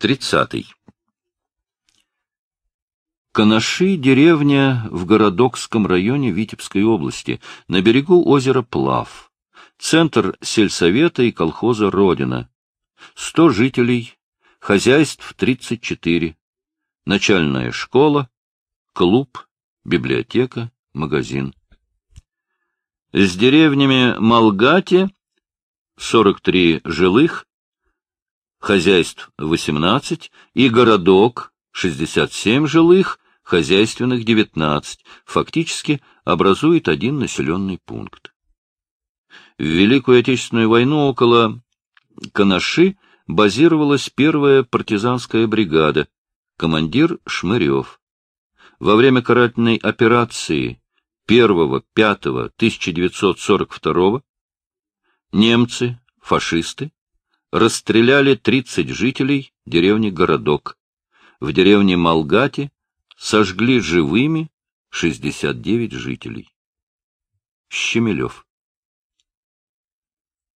Тридцатый. Канаши — деревня в Городокском районе Витебской области, на берегу озера Плав. Центр сельсовета и колхоза «Родина». Сто жителей, хозяйств 34, начальная школа, клуб, библиотека, магазин. С деревнями Малгати 43 жилых, хозяйств 18 и городок 67 жилых, хозяйственных 19, фактически образует один населенный пункт. В Великую Отечественную войну около Канаши базировалась первая партизанская бригада, командир Шмырев. Во время карательной операции 1-5-1942 немцы, фашисты, расстреляли 30 жителей деревни Городок. В деревне Малгати сожгли живыми 69 жителей. Щемелев.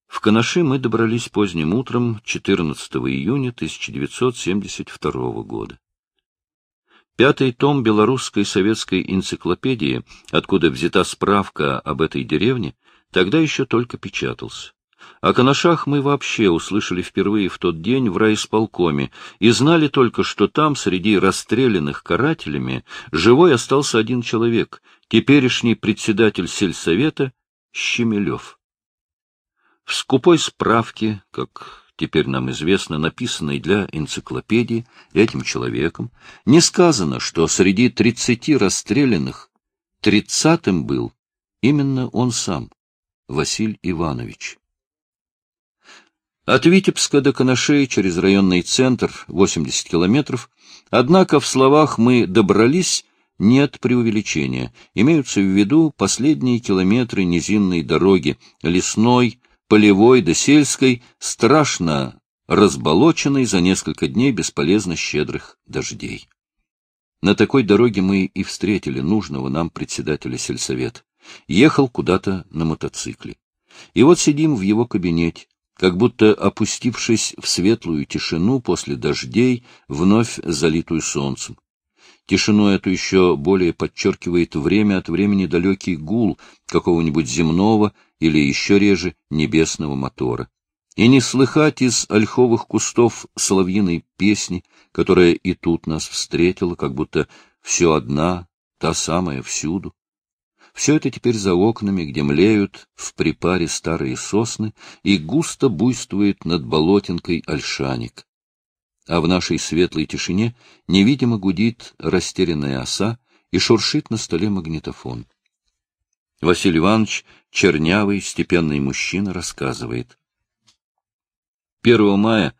В Канаши мы добрались поздним утром 14 июня 1972 года. Пятый том белорусской советской энциклопедии, откуда взята справка об этой деревне, тогда еще только печатался. О Канашах мы вообще услышали впервые в тот день в райисполкоме и знали только, что там, среди расстрелянных карателями, живой остался один человек, теперешний председатель сельсовета Щемелев. В скупой справке, как теперь нам известно, написанной для энциклопедии этим человеком, не сказано, что среди тридцати расстрелянных тридцатым был именно он сам, Василий Иванович. От Витебска до Коношей через районный центр 80 километров, однако в словах «мы добрались» нет преувеличения. Имеются в виду последние километры низинной дороги, лесной, полевой до сельской, страшно разболоченной за несколько дней бесполезно щедрых дождей. На такой дороге мы и встретили нужного нам председателя сельсовета. Ехал куда-то на мотоцикле. И вот сидим в его кабинете, как будто опустившись в светлую тишину после дождей, вновь залитую солнцем. Тишину эту еще более подчеркивает время от времени далекий гул какого-нибудь земного или еще реже небесного мотора. И не слыхать из ольховых кустов соловьиной песни, которая и тут нас встретила, как будто все одна, та самая всюду. Все это теперь за окнами, где млеют в припаре старые сосны, и густо буйствует над болотинкой ольшаник. А в нашей светлой тишине невидимо гудит растерянная оса и шуршит на столе магнитофон. Василий Иванович, чернявый, степенный мужчина, рассказывает. 1 мая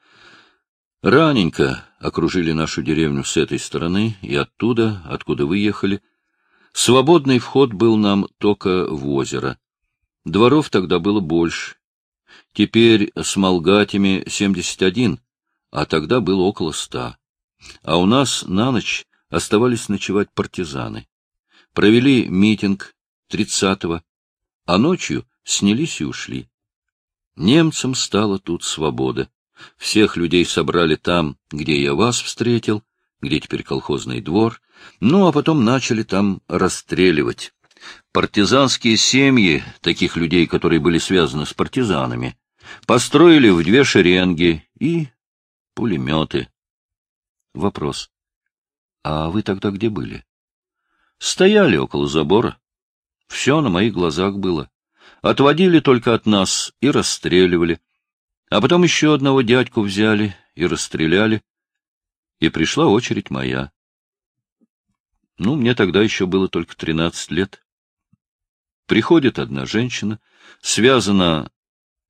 раненько окружили нашу деревню с этой стороны и оттуда, откуда вы ехали, — Свободный вход был нам только в озеро. Дворов тогда было больше. Теперь с Молгатями 71, а тогда было около ста. А у нас на ночь оставались ночевать партизаны. Провели митинг 30-го, а ночью снялись и ушли. Немцам стала тут свобода. Всех людей собрали там, где я вас встретил, где теперь колхозный двор, ну, а потом начали там расстреливать. Партизанские семьи, таких людей, которые были связаны с партизанами, построили в две шеренги и пулеметы. Вопрос. А вы тогда где были? Стояли около забора. Все на моих глазах было. Отводили только от нас и расстреливали. А потом еще одного дядьку взяли и расстреляли. И пришла очередь моя. Ну, мне тогда еще было только тринадцать лет. Приходит одна женщина, связана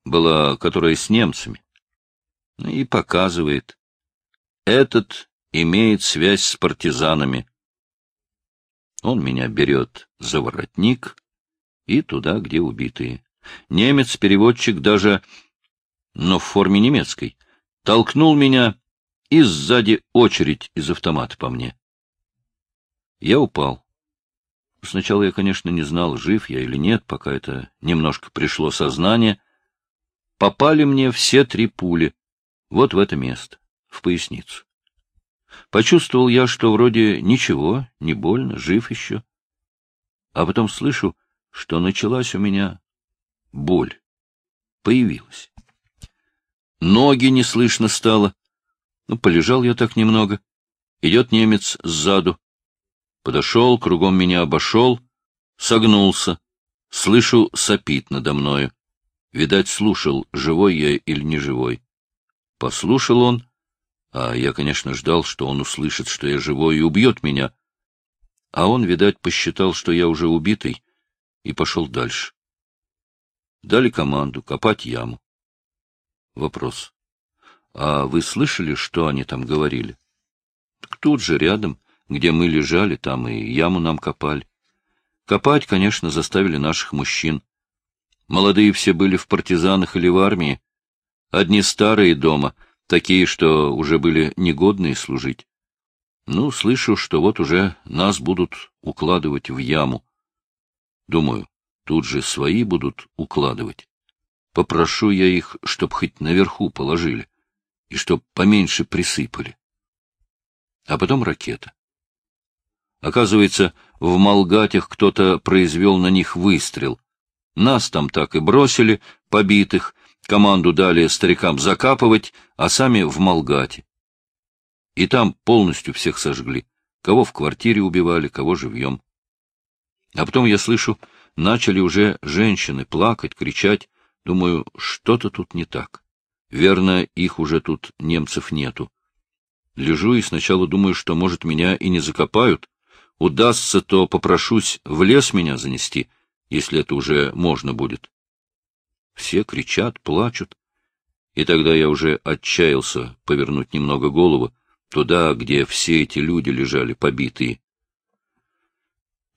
была, которая с немцами, ну, и показывает. Этот имеет связь с партизанами. Он меня берет за воротник и туда, где убитые. Немец-переводчик даже, но в форме немецкой, толкнул меня, и сзади очередь из автомата по мне. Я упал. Сначала я, конечно, не знал, жив я или нет, пока это немножко пришло сознание. Попали мне все три пули. Вот в это место, в поясницу. Почувствовал я, что вроде ничего, не больно, жив еще. А потом слышу, что началась у меня боль. Появилась. Ноги не слышно стало. Ну, полежал я так немного. Идет немец сзаду. Подошел, кругом меня обошел, согнулся. Слышу, сопит надо мною. Видать, слушал, живой я или не живой. Послушал он, а я, конечно, ждал, что он услышит, что я живой и убьет меня. А он, видать, посчитал, что я уже убитый, и пошел дальше. Дали команду копать яму. Вопрос. А вы слышали, что они там говорили? Тут же, рядом, где мы лежали, там и яму нам копали. Копать, конечно, заставили наших мужчин. Молодые все были в партизанах или в армии. Одни старые дома, такие, что уже были негодные служить. Ну, слышу, что вот уже нас будут укладывать в яму. Думаю, тут же свои будут укладывать. Попрошу я их, чтоб хоть наверху положили, и чтоб поменьше присыпали. А потом ракета. Оказывается, в Малгатях кто-то произвел на них выстрел. Нас там так и бросили, побитых, команду дали старикам закапывать, а сами в Малгате. И там полностью всех сожгли. Кого в квартире убивали, кого живьем. А потом я слышу, начали уже женщины плакать, кричать. Думаю, что-то тут не так. Верно, их уже тут немцев нету. Лежу и сначала думаю, что, может, меня и не закопают. Удастся, то попрошусь в лес меня занести, если это уже можно будет. Все кричат, плачут. И тогда я уже отчаялся повернуть немного голову туда, где все эти люди лежали побитые.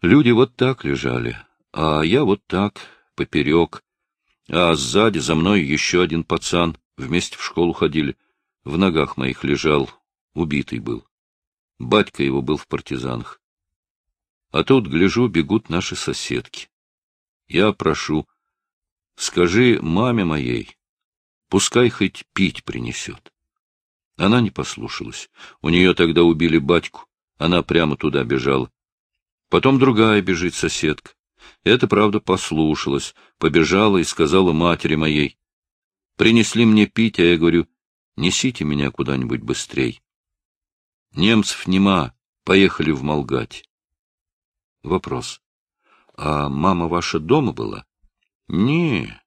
Люди вот так лежали, а я вот так, поперек, а сзади за мной еще один пацан, вместе в школу ходили, в ногах моих лежал, убитый был. Батька его был в партизанах. А тут, гляжу, бегут наши соседки. Я прошу, скажи маме моей, пускай хоть пить принесет. Она не послушалась. У нее тогда убили батьку. Она прямо туда бежала. Потом другая бежит соседка. Это, правда, послушалась, побежала и сказала матери моей. Принесли мне пить, а я говорю, несите меня куда-нибудь быстрей. Немцев нема, поехали в Молгать. Вопрос. А мама ваша дома была? Не,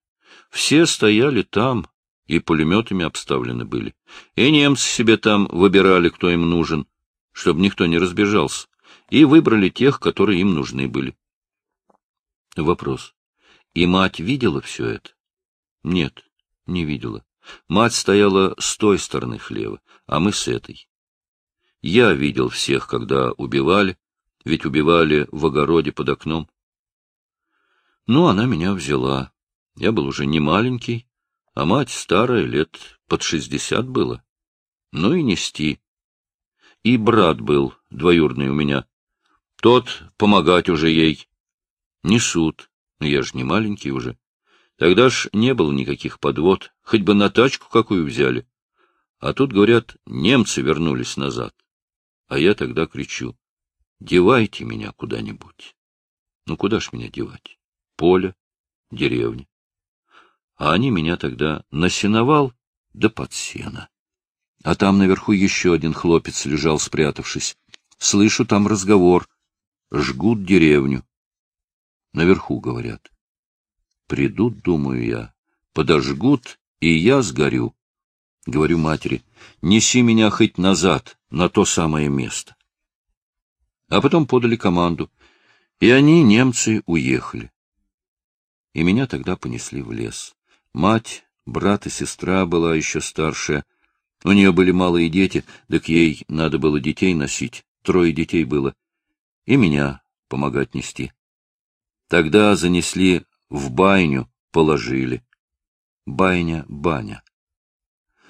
все стояли там, и пулеметами обставлены были. И немцы себе там выбирали, кто им нужен, чтобы никто не разбежался, и выбрали тех, которые им нужны были. Вопрос. И мать видела все это? Нет, не видела. Мать стояла с той стороны хлева, а мы с этой. Я видел всех, когда убивали, ведь убивали в огороде под окном. Ну, она меня взяла. Я был уже не маленький, а мать старая, лет под шестьдесят было. Ну и нести. И брат был двоюродный у меня. Тот помогать уже ей. Несут. Но я же не маленький уже. Тогда ж не было никаких подвод, хоть бы на тачку какую взяли. А тут, говорят, немцы вернулись назад. А я тогда кричу. Девайте меня куда-нибудь. Ну, куда ж меня девать? Поле, деревня. А они меня тогда на сеновал да под сено. А там наверху еще один хлопец лежал, спрятавшись. Слышу там разговор. Жгут деревню. Наверху, говорят. Придут, думаю я, подожгут, и я сгорю. Говорю матери, неси меня хоть назад, на то самое место. А потом подали команду, и они, немцы, уехали. И меня тогда понесли в лес. Мать, брат и сестра была еще старшая. У нее были малые дети, так ей надо было детей носить. Трое детей было. И меня помогать нести. Тогда занесли в байню, положили. Байня — баня.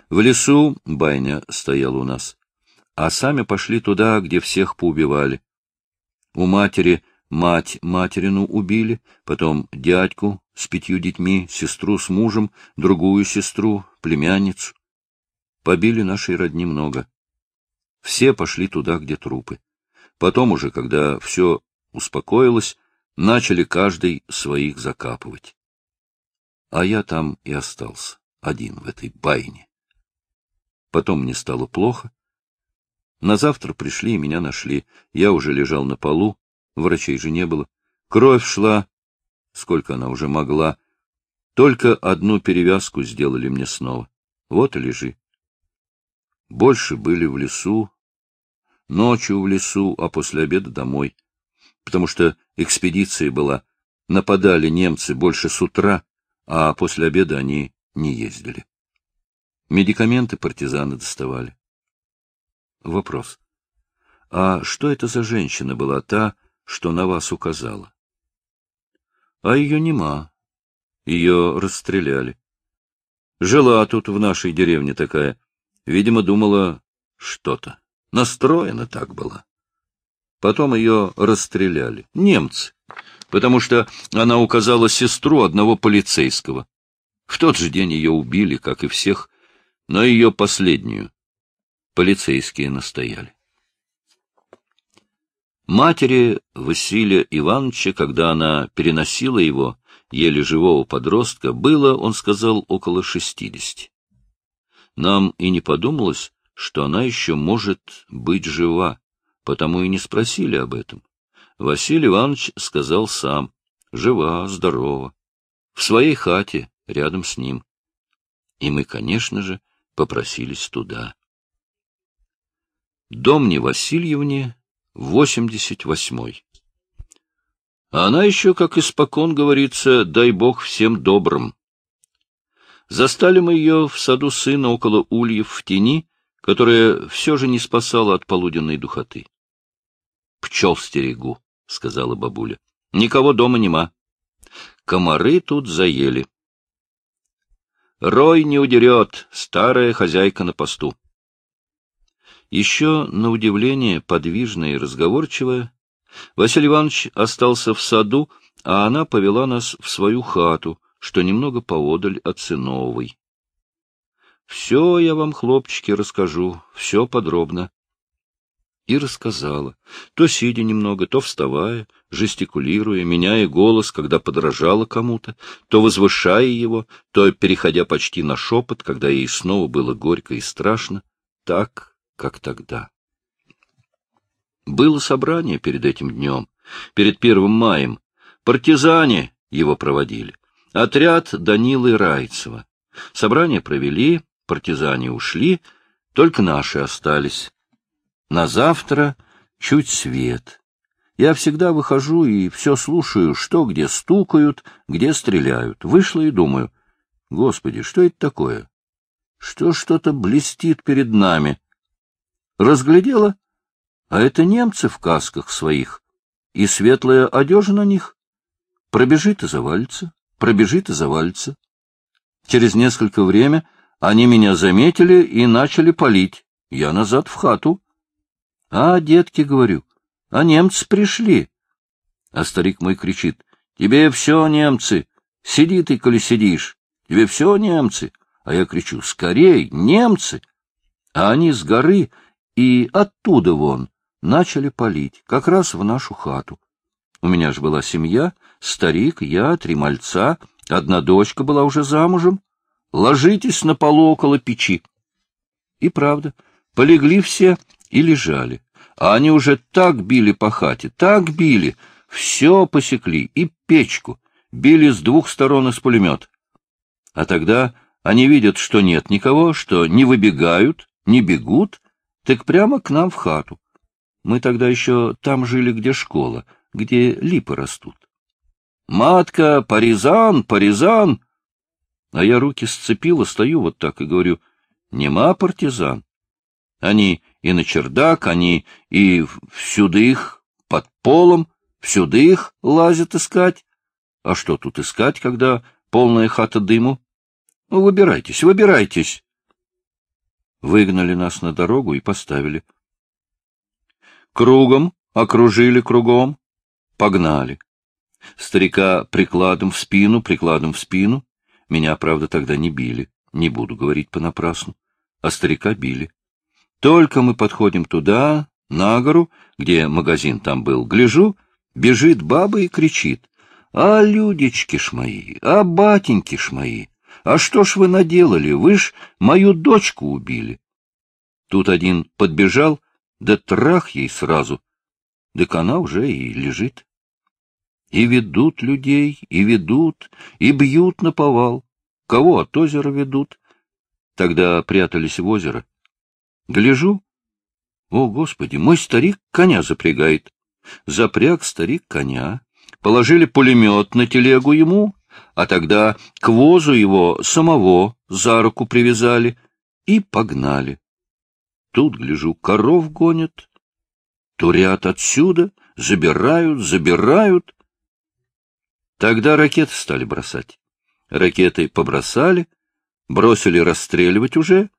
В лесу байня стояла у нас, а сами пошли туда, где всех поубивали. У матери мать материну убили, потом дядьку с пятью детьми, сестру с мужем, другую сестру, племянницу. Побили нашей родни много. Все пошли туда, где трупы. Потом уже, когда все успокоилось, начали каждый своих закапывать. А я там и остался, один в этой байне. Потом мне стало плохо. На завтра пришли и меня нашли. Я уже лежал на полу, врачей же не было. Кровь шла, сколько она уже могла. Только одну перевязку сделали мне снова. Вот и лежи. Больше были в лесу, ночью в лесу, а после обеда домой. Потому что экспедиция была. Нападали немцы больше с утра, а после обеда они не ездили. Медикаменты партизаны доставали. Вопрос. А что это за женщина была та, что на вас указала? А ее нема. Ее расстреляли. Жила тут в нашей деревне такая. Видимо, думала что-то. Настроена так была. Потом ее расстреляли. Немцы. Потому что она указала сестру одного полицейского. В тот же день ее убили, как и всех, но ее последнюю. Полицейские настояли. Матери Василия Ивановича, когда она переносила его, еле живого подростка, было, он сказал, около шестидесяти. Нам и не подумалось, что она еще может быть жива, потому и не спросили об этом. Василий Иванович сказал сам, жива, здорова, в своей хате, рядом с ним. И мы, конечно же, попросились туда. Домне Васильевне, восемьдесят восьмой. А она еще, как испокон говорится, дай бог всем добрым. Застали мы ее в саду сына около ульев в тени, которая все же не спасала от полуденной духоты. — Пчел стерегу, — сказала бабуля. — Никого дома нема. Комары тут заели. Рой не удерет, старая хозяйка на посту. Еще, на удивление, подвижная и разговорчивая, Василий Иванович остался в саду, а она повела нас в свою хату, что немного поодаль от Сыновой. Все я вам, хлопчики, расскажу, все подробно. И рассказала, то сидя немного, то вставая, жестикулируя, меняя голос, когда подражала кому-то, то возвышая его, то переходя почти на шепот, когда ей снова было горько и страшно, так, как тогда. Было собрание перед этим днем, перед первым маем. Партизане его проводили. Отряд Данилы Райцева. Собрание провели, партизане ушли, только наши остались. На завтра чуть свет. Я всегда выхожу и все слушаю, что где стукают, где стреляют. Вышла и думаю, господи, что это такое? Что что-то блестит перед нами? Разглядела, а это немцы в касках своих, и светлая одежа на них. Пробежит и завалится, пробежит и завалится. Через несколько время они меня заметили и начали палить. Я назад в хату. — А, детки, говорю, а немцы пришли. А старик мой кричит, — тебе все немцы, сиди ты, коли сидишь, тебе все немцы. А я кричу, — скорей, немцы! А они с горы и оттуда вон начали палить, как раз в нашу хату. У меня же была семья, старик, я, три мальца, одна дочка была уже замужем ложитесь на полу около печи. И правда, полегли все и лежали. А они уже так били по хате, так били, все посекли, и печку, били с двух сторон из пулемет. А тогда они видят, что нет никого, что не выбегают, не бегут, так прямо к нам в хату. Мы тогда еще там жили, где школа, где липы растут. «Матка, паризан, паризан!» А я руки сцепила, стою вот так и говорю, нема партизан. Они и на чердак, они и всюды их под полом, всюды их лазят искать. А что тут искать, когда полная хата дыму? Ну, выбирайтесь, выбирайтесь. Выгнали нас на дорогу и поставили. Кругом, окружили кругом, погнали. Старика прикладом в спину, прикладом в спину. Меня, правда, тогда не били. Не буду говорить понапрасну. а старика били. Только мы подходим туда, на гору, где магазин там был, гляжу, бежит баба и кричит. «А, людечки ж мои, а, батеньки ж мои, а что ж вы наделали? Вы ж мою дочку убили!» Тут один подбежал, да трах ей сразу, так она уже и лежит. И ведут людей, и ведут, и бьют на повал. Кого от озера ведут? Тогда прятались в озеро. Гляжу. О, Господи, мой старик коня запрягает. Запряг старик коня. Положили пулемет на телегу ему, а тогда к возу его самого за руку привязали и погнали. Тут, гляжу, коров гонят, турят отсюда, забирают, забирают. Тогда ракеты стали бросать. Ракеты побросали, бросили расстреливать уже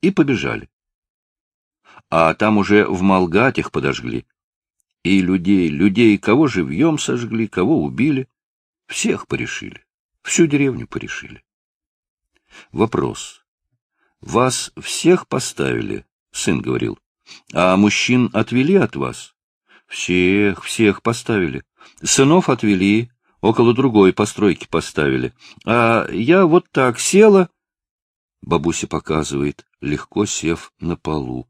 и побежали. А там уже в Малгат их подожгли. И людей, людей, кого живьем сожгли, кого убили, всех порешили, всю деревню порешили. Вопрос. Вас всех поставили, сын говорил, а мужчин отвели от вас? Всех, всех поставили. Сынов отвели, около другой постройки поставили. А я вот так села Бабуся показывает, легко сев на полу.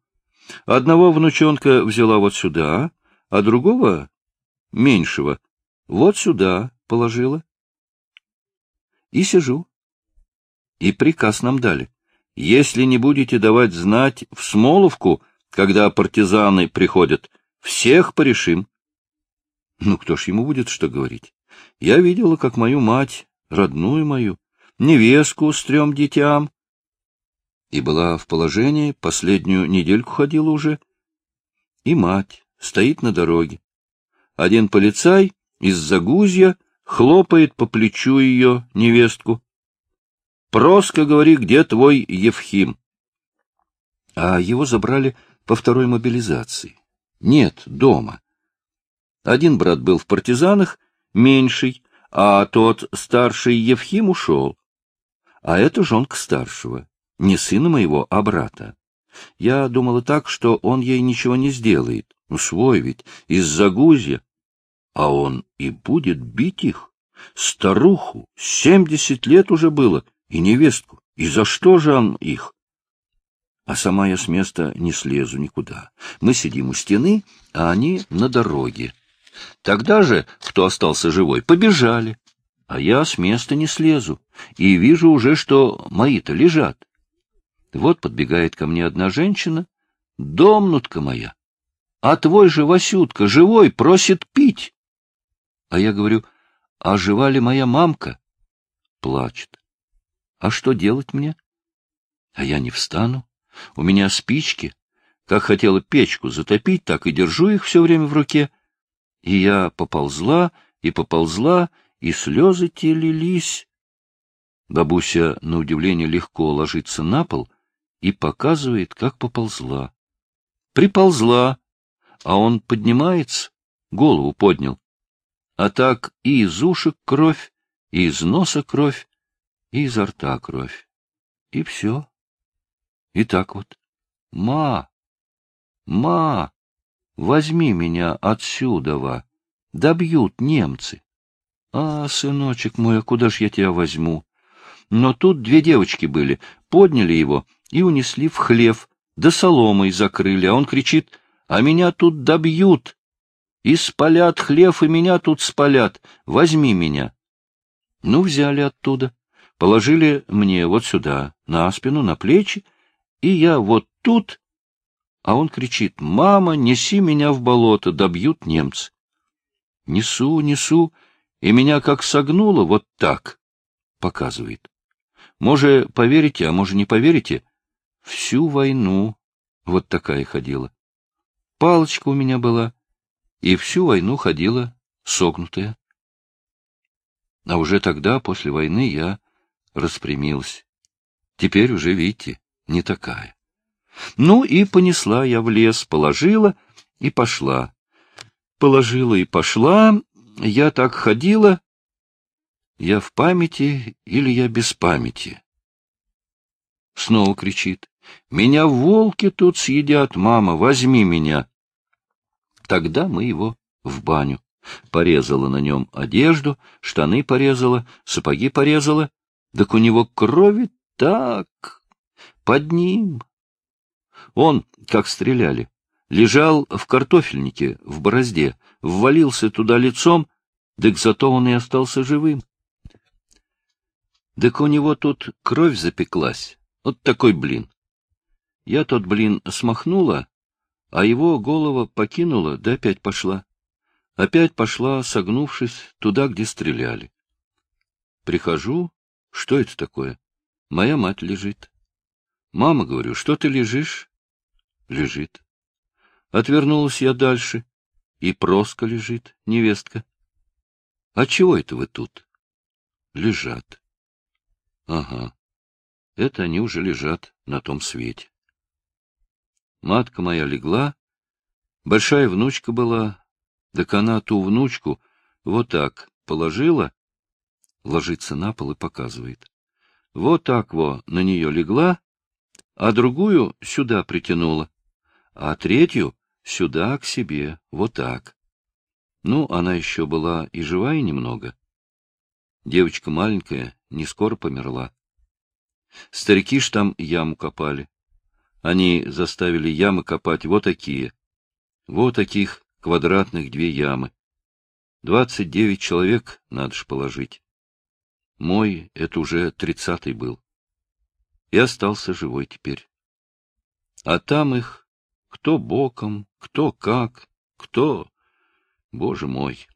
Одного внучонка взяла вот сюда, а другого, меньшего, вот сюда положила. И сижу. И приказ нам дали. Если не будете давать знать в Смоловку, когда партизаны приходят, всех порешим. Ну, кто ж ему будет что говорить? Я видела, как мою мать, родную мою, невестку с трем детям, и была в положении, последнюю недельку ходила уже. И мать стоит на дороге. Один полицай из-за гузья хлопает по плечу ее невестку. «Проско, говори, где твой Евхим?» А его забрали по второй мобилизации. Нет, дома. Один брат был в партизанах, меньший, а тот старший Евхим ушел. А это жонка старшего не сына моего, а брата. Я думала так, что он ей ничего не сделает. Ну, свой ведь, из-за гузья. А он и будет бить их. Старуху, семьдесят лет уже было, и невестку. И за что же он их? А сама я с места не слезу никуда. Мы сидим у стены, а они на дороге. Тогда же, кто остался живой, побежали. А я с места не слезу. И вижу уже, что мои-то лежат. Вот подбегает ко мне одна женщина. Домнутка моя. А твой же Васютка живой просит пить. А я говорю, а жива ли моя мамка? Плачет. А что делать мне? А я не встану. У меня спички. Как хотела печку затопить, так и держу их все время в руке. И я поползла, и поползла, и слезы те лились. Бабуся, на удивление, легко ложится на пол и показывает, как поползла. Приползла, а он поднимается, голову поднял. А так и из ушек кровь, и из носа кровь, и изо рта кровь. И все. И так вот. Ма, ма, возьми меня отсюда. Добьют немцы. А, сыночек мой, а куда ж я тебя возьму? Но тут две девочки были, подняли его и унесли в хлев, да соломой закрыли, а он кричит, «А меня тут добьют! И спалят хлев, и меня тут спалят! Возьми меня!» Ну, взяли оттуда, положили мне вот сюда, на спину, на плечи, и я вот тут, а он кричит, «Мама, неси меня в болото, добьют немцы!» Несу, несу, и меня как согнуло вот так, показывает. Може, поверите, а може, не поверите, всю войну вот такая ходила. Палочка у меня была, и всю войну ходила согнутая. А уже тогда, после войны, я распрямилась. Теперь уже, видите, не такая. Ну и понесла я в лес, положила и пошла. Положила и пошла, я так ходила, я в памяти или я без памяти? Снова кричит. Меня волки тут съедят, мама, возьми меня. Тогда мы его в баню. Порезала на нем одежду, штаны порезала, сапоги порезала. Так у него крови так, под ним. Он, как стреляли, лежал в картофельнике, в борозде, ввалился туда лицом, так зато он и остался живым. Так у него тут кровь запеклась, вот такой блин. Я тот блин смахнула, а его голова покинула, да опять пошла. Опять пошла, согнувшись, туда, где стреляли. Прихожу, что это такое? Моя мать лежит. Мама, говорю, что ты лежишь? Лежит. Отвернулась я дальше, и Проска лежит, невестка. А чего это вы тут? Лежат. Ага. Это они уже лежат на том свете. Матка моя легла, большая внучка была, так она ту внучку вот так положила, ложится на пол и показывает. Вот так во на нее легла, а другую сюда притянула, а третью сюда к себе, вот так. Ну, она еще была и живая немного. Девочка маленькая, не скоро померла. Старики ж там яму копали. Они заставили ямы копать вот такие. Вот таких квадратных две ямы. Двадцать девять человек надо ж положить. Мой — это уже тридцатый был. И остался живой теперь. А там их кто боком, кто как, кто... Боже мой!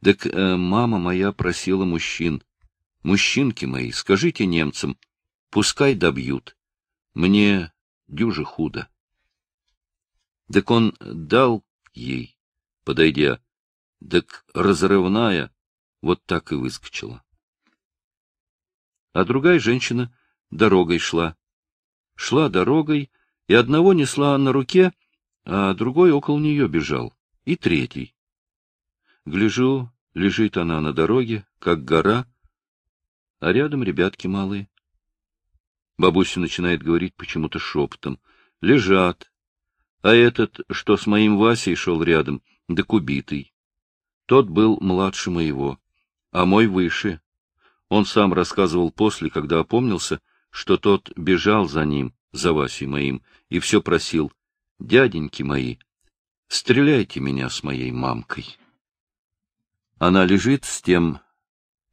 Так э, мама моя просила мужчин. Мужчинки мои, скажите немцам, пускай добьют. Мне дюже худо. Так он дал ей, подойдя, так разрывная, вот так и выскочила. А другая женщина дорогой шла. Шла дорогой, и одного несла на руке, а другой около нее бежал, и третий. Гляжу, лежит она на дороге, как гора, а рядом ребятки малые. Бабуся начинает говорить почему-то шепотом. Лежат. А этот, что с моим Васей шел рядом, да кубитый. Тот был младше моего, а мой выше. Он сам рассказывал после, когда опомнился, что тот бежал за ним, за Васей моим, и все просил, «Дяденьки мои, стреляйте меня с моей мамкой». Она лежит с тем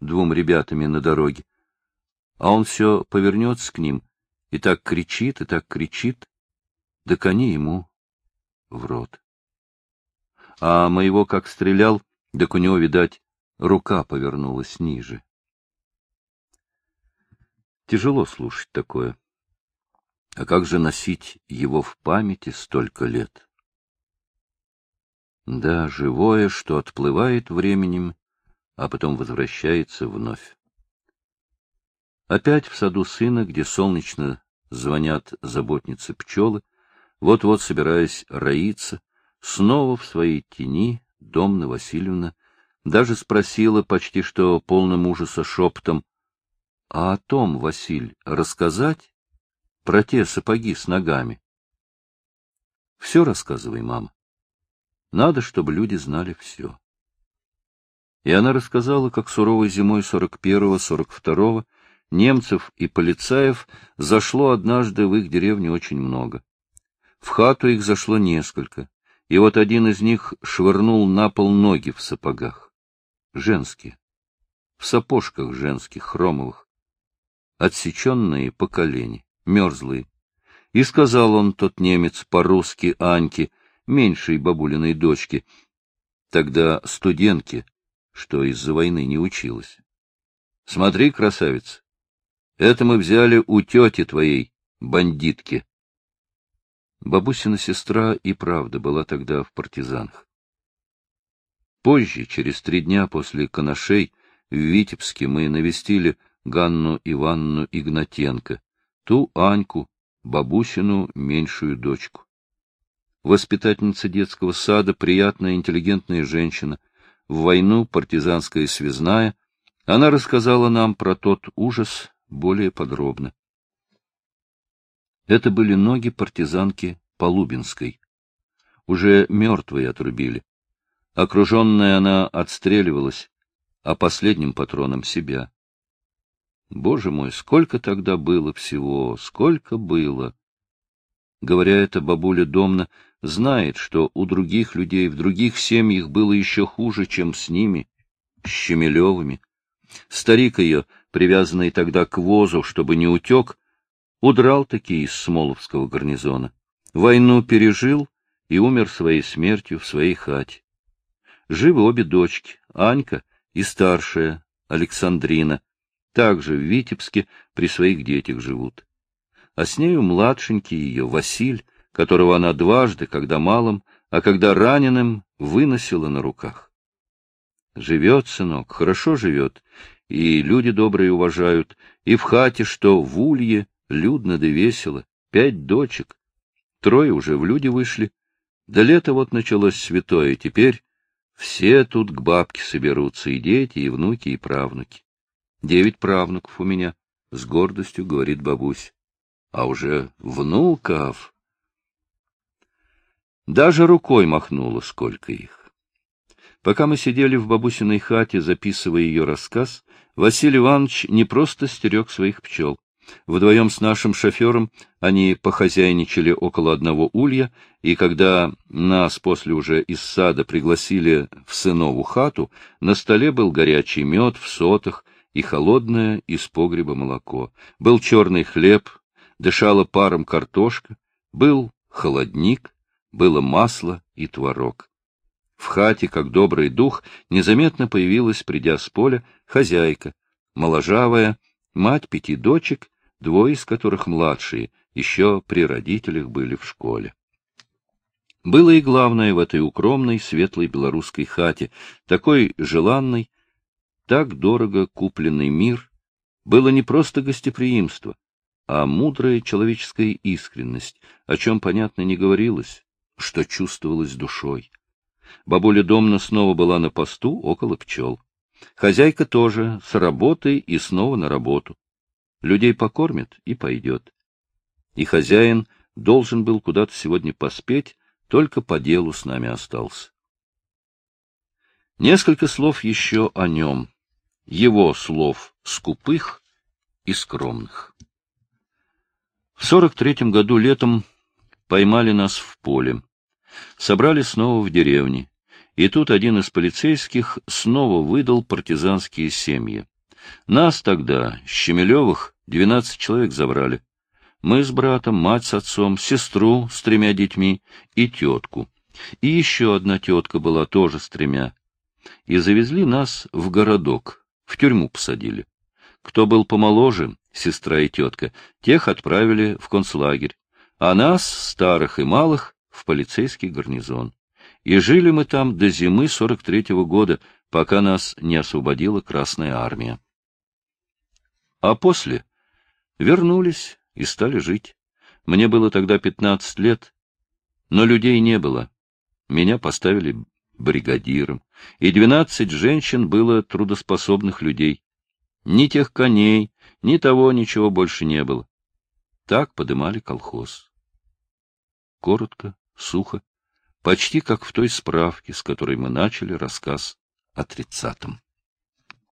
двум ребятами на дороге, а он все повернется к ним и так кричит, и так кричит, да кони ему в рот. А моего как стрелял, так у него, видать, рука повернулась ниже. Тяжело слушать такое. А как же носить его в памяти столько лет? Да, живое, что отплывает временем, а потом возвращается вновь. Опять в саду сына, где солнечно звонят заботницы пчелы, вот-вот собираясь роиться, снова в своей тени Домна Васильевна даже спросила почти что полным ужаса шепотом, «А о том, Василь, рассказать?» про те сапоги с ногами. Все рассказывай, мама. Надо, чтобы люди знали все. И она рассказала, как суровой зимой 41-42 немцев и полицаев зашло однажды в их деревне очень много. В хату их зашло несколько, и вот один из них швырнул на пол ноги в сапогах. Женские. В сапожках женских, хромовых. Отсеченные по колени мерзлый. И сказал он, тот немец, по-русски Аньке, меньшей бабулиной дочке, тогда студентке, что из-за войны не училась. — Смотри, красавица, это мы взяли у тети твоей, бандитки. Бабусина сестра и правда была тогда в партизанах. Позже, через три дня после Коношей, в Витебске мы навестили Ганну Ивановну Игнатенко, ту Аньку, бабусину меньшую дочку. Воспитательница детского сада, приятная, интеллигентная женщина, в войну партизанская связная, она рассказала нам про тот ужас более подробно. Это были ноги партизанки Полубинской. Уже мертвые отрубили. Окруженная она отстреливалась, а последним патроном себя. Боже мой, сколько тогда было всего, сколько было! Говоря это, бабуля Домна знает, что у других людей в других семьях было еще хуже, чем с ними, с Щемелевыми. Старик ее, привязанный тогда к возу, чтобы не утек, удрал таки из Смоловского гарнизона. Войну пережил и умер своей смертью в своей хате. Живы обе дочки, Анька и старшая, Александрина, также в Витебске при своих детях живут а с нею младшенький ее, Василь, которого она дважды, когда малым, а когда раненым, выносила на руках. Живет, сынок, хорошо живет, и люди добрые уважают, и в хате, что в улье, людно да весело, пять дочек, трое уже в люди вышли, да лето вот началось святое, теперь все тут к бабке соберутся, и дети, и внуки, и правнуки. Девять правнуков у меня, — с гордостью говорит бабусь а уже внуков. Даже рукой махнула, сколько их. Пока мы сидели в бабусиной хате, записывая ее рассказ, Василий Иванович не просто стерег своих пчел. Вдвоем с нашим шофером они похозяйничали около одного улья, и когда нас после уже из сада пригласили в сынову хату, на столе был горячий мед в сотах и холодное из погреба молоко. Был черный хлеб, дышала паром картошка, был холодник, было масло и творог. В хате, как добрый дух, незаметно появилась, придя с поля, хозяйка, моложавая, мать пяти дочек, двое из которых младшие, еще при родителях были в школе. Было и главное в этой укромной, светлой белорусской хате, такой желанной, так дорого купленный мир, было не просто гостеприимство, а мудрая человеческая искренность, о чем, понятно, не говорилось, что чувствовалось душой. Бабуля Домна снова была на посту около пчел. Хозяйка тоже с работы и снова на работу. Людей покормит и пойдет. И хозяин должен был куда-то сегодня поспеть, только по делу с нами остался. Несколько слов еще о нем, его слов скупых и скромных. В сорок третьем году летом поймали нас в поле. Собрали снова в деревне. И тут один из полицейских снова выдал партизанские семьи. Нас тогда, Щемелевых, двенадцать человек забрали. Мы с братом, мать с отцом, сестру с тремя детьми и тетку. И еще одна тетка была тоже с тремя. И завезли нас в городок, в тюрьму посадили. Кто был помоложе, сестра и тетка, тех отправили в концлагерь, а нас, старых и малых, в полицейский гарнизон. И жили мы там до зимы 43-го года, пока нас не освободила Красная Армия. А после вернулись и стали жить. Мне было тогда 15 лет, но людей не было. Меня поставили бригадиром, и 12 женщин было трудоспособных людей. Ни тех коней, ни того ничего больше не было. Так подымали колхоз. Коротко, сухо, почти как в той справке, с которой мы начали рассказ о тридцатом.